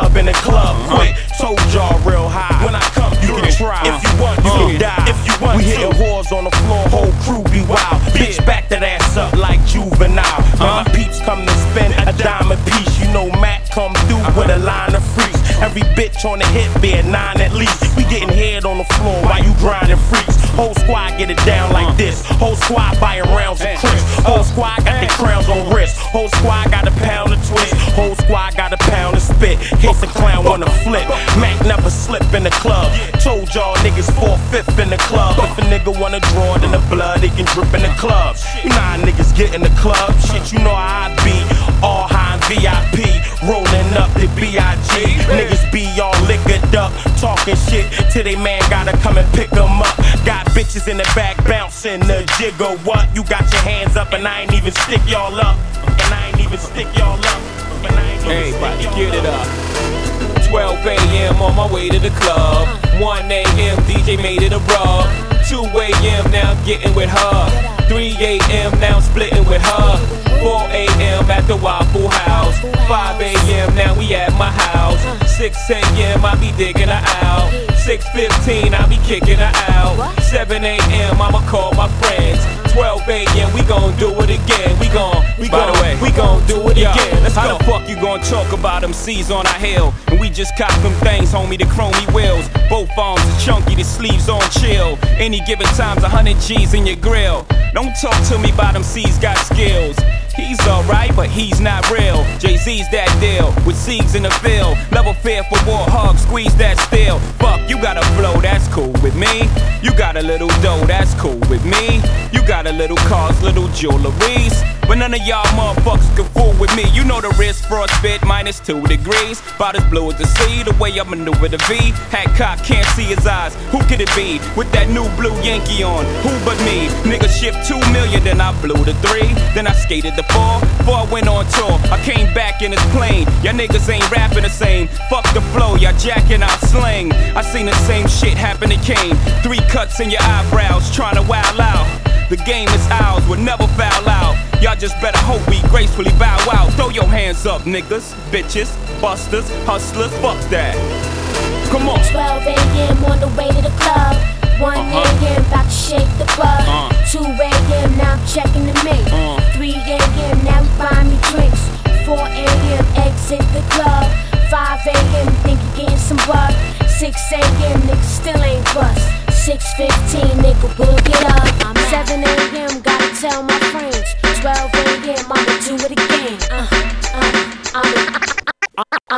dub in the club quick. Told y'all real high. When I come, you can try. If you want, you uh. can die. If you want, we hitting whores on the floor. Whole crew be wild. Bitch, back that ass up like juvenile. Uh-huh. My peeps come to spend a dime a piece. You know Matt come through uh-huh. with a line of freaks. Every bitch on the hit be a nine at least. We getting head on the floor while you grinding freaks. Whole squad get it down like uh-huh. this. Whole squad buying rounds of Chris. Whole uh-huh. squad got their crowns on wrist. Whole squad got a pound of twist. Whole squad got a pound of spit. Case a clown wanna flip. Mac never slip in the club. Told y'all niggas four fifth in the club. If a nigga wanna draw it in the blood, they can drip in the club. You know how niggas get in the club. Shit, you know how I be. All high and VIP. Rolling up the B.I.G. Niggas be all liquored up. Talking shit till they man gotta come and pick 'em up. In the back bouncing the jigger. What? You got your hands up and I ain't even stick y'all up. And I ain't even stick y'all up. And I ain't even Everybody stick get y'all it up. 12 a.m. on my way to the club. 1 a.m. DJ made it a rub. 2 a.m. now I'm getting with her. 3 a.m. now I'm splitting with her. 4 a.m. at the Waffle House. 5 a.m. now we at my house. 6 a.m. I be digging her out. 6:15 I be kicking her out. 7 a.m. I'ma call my friends. 12 a.m. we gon' do it again. We gon' we By gon' the way, we gon' do it Yo, again. Let's how go. the fuck you gonna talk about them C's on our hill? And we just cop them things, homie, the chromey wheels. Both arms are chunky, the sleeves on chill. Any given time's a hundred G's in your grill. Don't talk to me about them C's got skills. He's alright, but he's not real. Jay Z's that deal with C's in the field. Never fear for war, hug, squeeze that a little dough, that's cool with me. Little cars, little jewelries. But none of y'all motherfuckers can fool with me. You know the wrist frostbit minus two degrees. About as blue as the sea, the way I maneuver the V. Hat cop can't see his eyes. Who could it be? With that new blue Yankee on. Who but me? Nigga shipped two million, then I blew the three. Then I skated the four. Before I went on tour, I came back in his plane. Y'all niggas ain't rapping the same. Fuck the flow, y'all jacking our slang. I seen the same shit happen to Kane. Three cuts in your eyebrows, trying to wow out. The game is ours, we'll never foul out. Y'all just better hope we gracefully bow out. Throw your hands up, niggas, bitches, busters, hustlers, fuck that. Come on. 12 a.m. on the way to the club. 1 a.m. about to shake the bud. Uh. 2 a.m. now I'm checking the mate. Uh. 3 a.m. now we buying me drinks. 4 a.m. exit the club. 5 a.m. think you getting some buck. 6 a.m. niggas still ain't bust. do it again. Uh, uh, I'm, I'm,